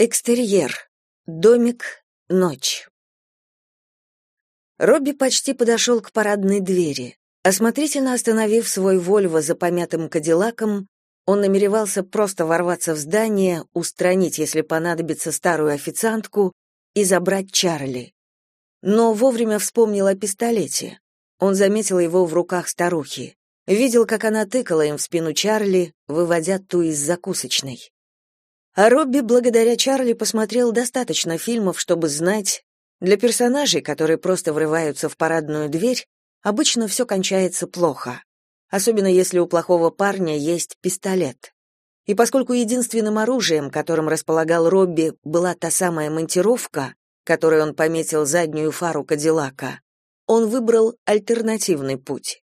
Экстерьер. Домик. Ночь. Робби почти подошел к парадной двери. Осмотрительно остановив свой Вольво за помятым кадиллаком, он намеревался просто ворваться в здание, устранить, если понадобится, старую официантку и забрать Чарли. Но вовремя вспомнил о пистолете. Он заметил его в руках старухи. Видел, как она тыкала им в спину Чарли, выводя ту из закусочной. А Робби, благодаря Чарли, посмотрел достаточно фильмов, чтобы знать, для персонажей, которые просто врываются в парадную дверь, обычно все кончается плохо. Особенно если у плохого парня есть пистолет. И поскольку единственным оружием, которым располагал Робби, была та самая монтировка, которой он пометил заднюю фару Кадиллака, он выбрал альтернативный путь.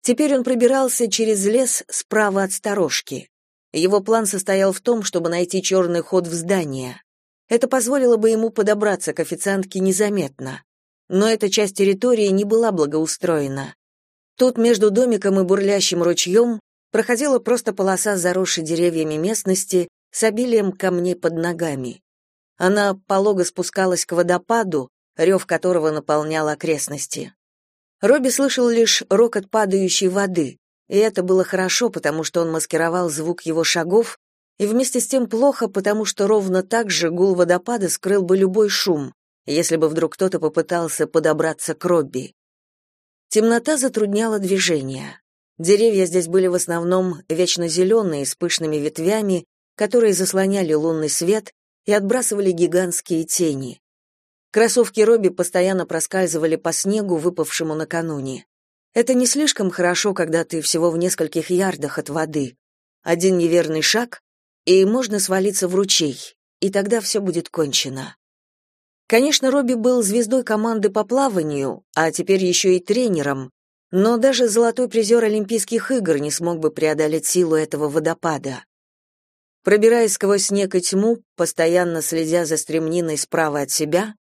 Теперь он пробирался через лес справа от сторожки. Его план состоял в том, чтобы найти черный ход в здание. Это позволило бы ему подобраться к официантке незаметно. Но эта часть территории не была благоустроена. Тут между домиком и бурлящим ручьем проходила просто полоса заросшей деревьями местности с обилием камней под ногами. Она полого спускалась к водопаду, рев которого наполнял окрестности. Робби слышал лишь рокот падающей воды, и это было хорошо, потому что он маскировал звук его шагов, и вместе с тем плохо, потому что ровно так же гул водопада скрыл бы любой шум, если бы вдруг кто-то попытался подобраться к Робби. Темнота затрудняла движение. Деревья здесь были в основном вечно зеленые, с пышными ветвями, которые заслоняли лунный свет и отбрасывали гигантские тени. Кроссовки Робби постоянно проскальзывали по снегу, выпавшему накануне. Это не слишком хорошо, когда ты всего в нескольких ярдах от воды. Один неверный шаг, и можно свалиться в ручей, и тогда все будет кончено. Конечно, Робби был звездой команды по плаванию, а теперь еще и тренером, но даже золотой призер Олимпийских игр не смог бы преодолеть силу этого водопада. Пробираясь сквозь снег и тьму, постоянно следя за стремниной справа от себя,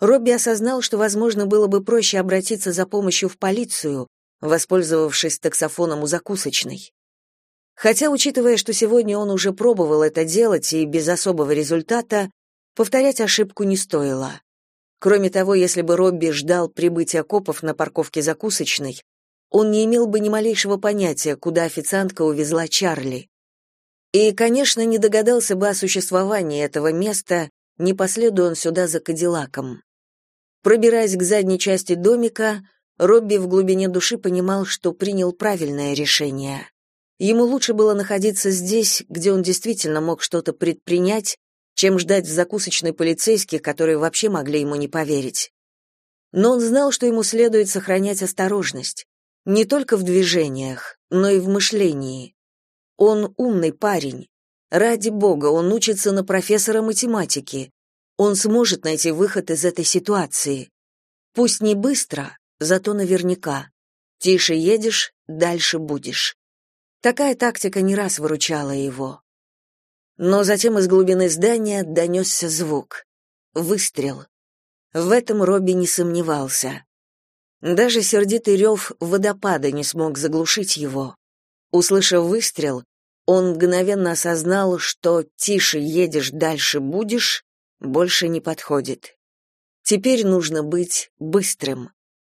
Робби осознал, что, возможно, было бы проще обратиться за помощью в полицию, воспользовавшись таксофоном у закусочной. Хотя, учитывая, что сегодня он уже пробовал это делать и без особого результата, повторять ошибку не стоило. Кроме того, если бы Робби ждал прибытия копов на парковке закусочной, он не имел бы ни малейшего понятия, куда официантка увезла Чарли. И, конечно, не догадался бы о существовании этого места, не последуя он сюда за Кадиллаком. Пробираясь к задней части домика, Робби в глубине души понимал, что принял правильное решение. Ему лучше было находиться здесь, где он действительно мог что-то предпринять, чем ждать в закусочной полицейских, которые вообще могли ему не поверить. Но он знал, что ему следует сохранять осторожность, не только в движениях, но и в мышлении. Он умный парень. Ради бога, он учится на профессора математики. Он сможет найти выход из этой ситуации. Пусть не быстро, зато наверняка. Тише едешь, дальше будешь. Такая тактика не раз выручала его. Но затем из глубины здания донесся звук. Выстрел. В этом Робби не сомневался. Даже сердитый рев водопада не смог заглушить его. Услышав выстрел, он мгновенно осознал, что «тише едешь, дальше будешь» больше не подходит. Теперь нужно быть быстрым.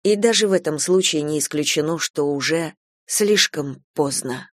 И даже в этом случае не исключено, что уже слишком поздно.